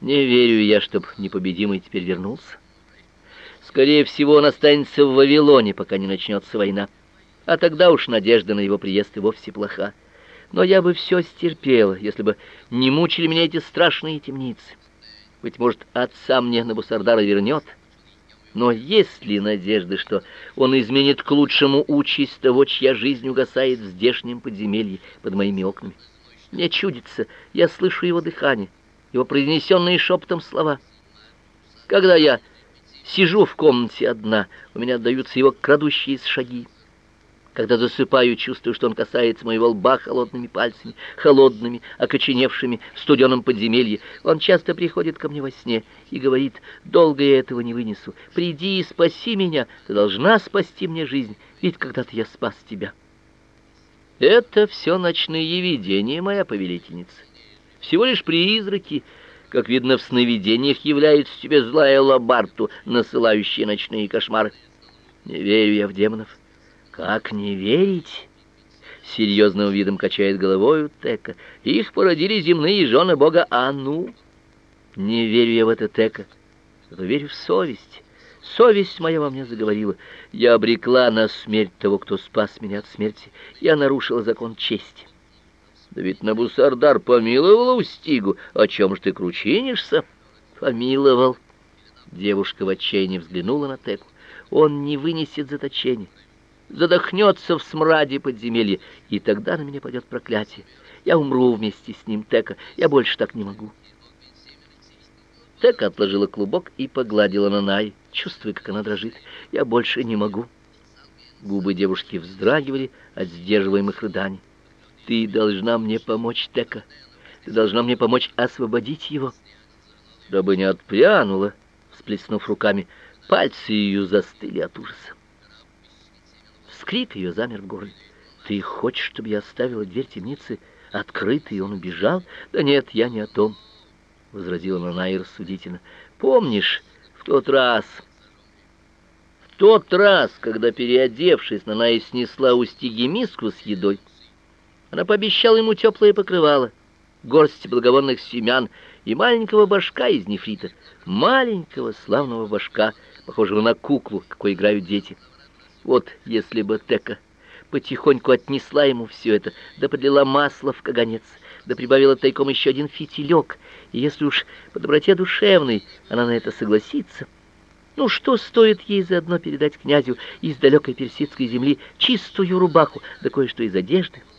Не верю я, чтоб непобедимый теперь вернулся. Скорее всего, он останется в Вавилоне, пока не начнется война. А тогда уж надежда на его приезд и вовсе плоха. Но я бы все стерпела, если бы не мучили меня эти страшные темницы. Быть может, отца мне на Бусардара вернет. Но есть ли надежда, что он изменит к лучшему участь того, чья жизнь угасает в здешнем подземелье под моими окнами? Мне чудится, я слышу его дыхание, его произнесенные шепотом слова. Когда я сижу в комнате одна, у меня отдаются его крадущиеся шаги. Когда засыпаю, чувствую, что он касается моего лба холодными пальцами, холодными, окоченевшими в студеном подземелье. Он часто приходит ко мне во сне и говорит, «Долго я этого не вынесу. Приди и спаси меня. Ты должна спасти мне жизнь, ведь когда-то я спас тебя». Это все ночные видения, моя повелительница. Всего лишь призраки, как видно в сновидениях, являются тебе злая лабарту, насылающая ночные кошмары. Не верю я в демонов. Как не верить? Серьезным видом качает головой Тека. Их породили земные жены бога Ану. Не верю я в это Тека, но верю в совесть. Совесть моя во мне заговорила. Я обрекла на смерть того, кто спас меня от смерти. Я нарушила закон чести. Да ведь Набусардар помиловал Устигу. О чем ж ты кручинишься? Помиловал. Девушка в отчаянии взглянула на Теку. Он не вынесет заточения задохнется в смраде подземелья, и тогда на меня пойдет проклятие. Я умру вместе с ним, Тека. Я больше так не могу. Тека отложила клубок и погладила на Най, чувствуя, как она дрожит. Я больше не могу. Губы девушки вздрагивали от сдерживаемых рыданий. Ты должна мне помочь, Тека. Ты должна мне помочь освободить его. Дабы не отпрянула, всплеснув руками, пальцы ее застыли от ужаса. Скрип ее замер в горле. Ты хочешь, чтобы я оставила дверь темницы открытой, и он убежал? Да нет, я не о том, возразила Нанай рассудительно. Помнишь, в тот раз, в тот раз, когда переодевшись, Нанай снесла у Стиги миску с едой, она пообещала ему теплое покрывало, горсть благовонных семян и маленького башка из нефрита, маленького славного башка, похожего на куклу, какой играют дети. Вот если бы Тека потихоньку отнесла ему все это, да подлила масло в каганец, да прибавила тайком еще один фитилек, и если уж по доброте душевной она на это согласится, ну что стоит ей заодно передать князю из далекой персидской земли чистую рубаху, да кое-что из одежды —